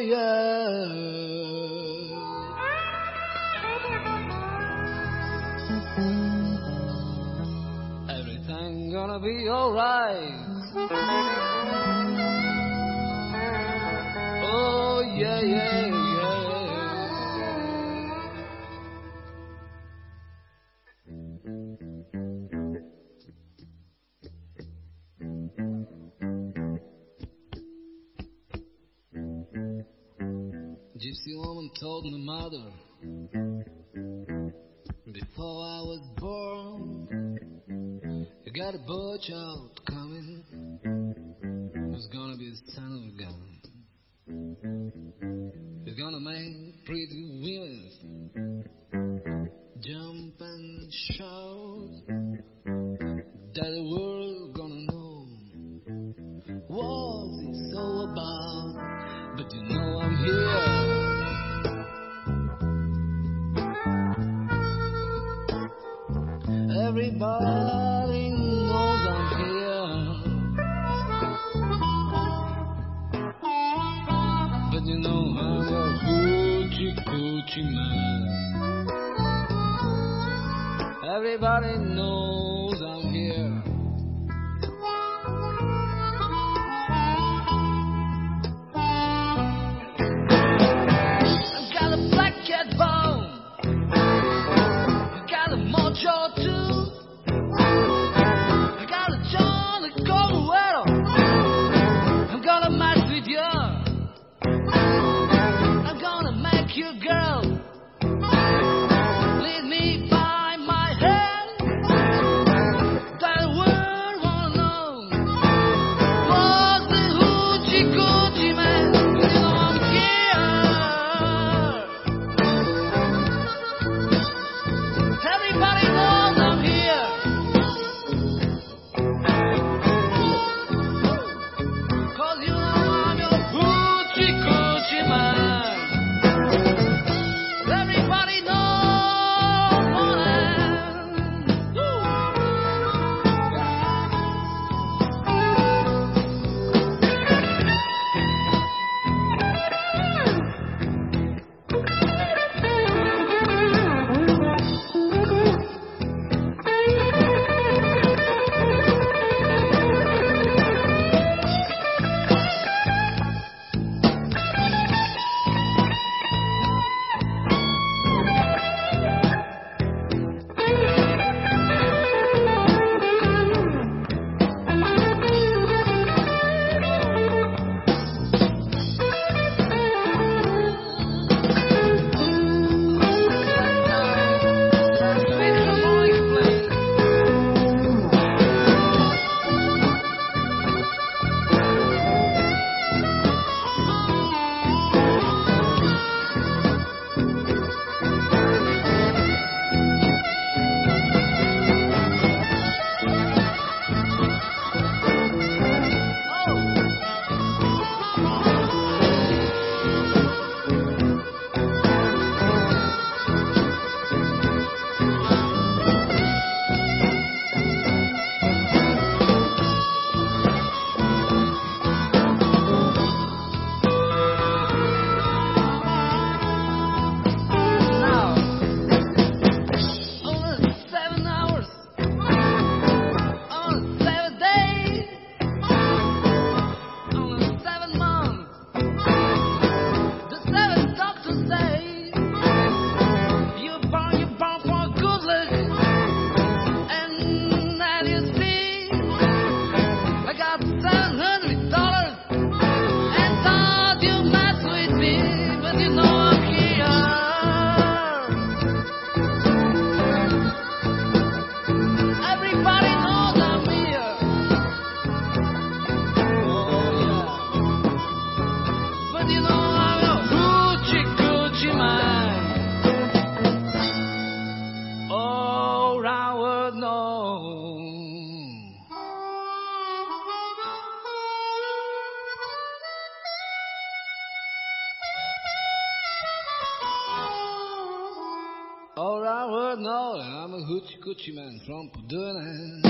yeah. Everything gonna be alright. Oh, yeah, yeah, Gypsy woman told my mother before I was born, you got a boy child coming. Who's gonna be the son of a gun? He's gonna make pretty women jump and shout. That the world gonna know what it's all about. But you know Everybody knows I'm here. But you know I'm a hoochie coochie man. Everybody knows All I would know, I'm a hoochie coochie man from Puduna.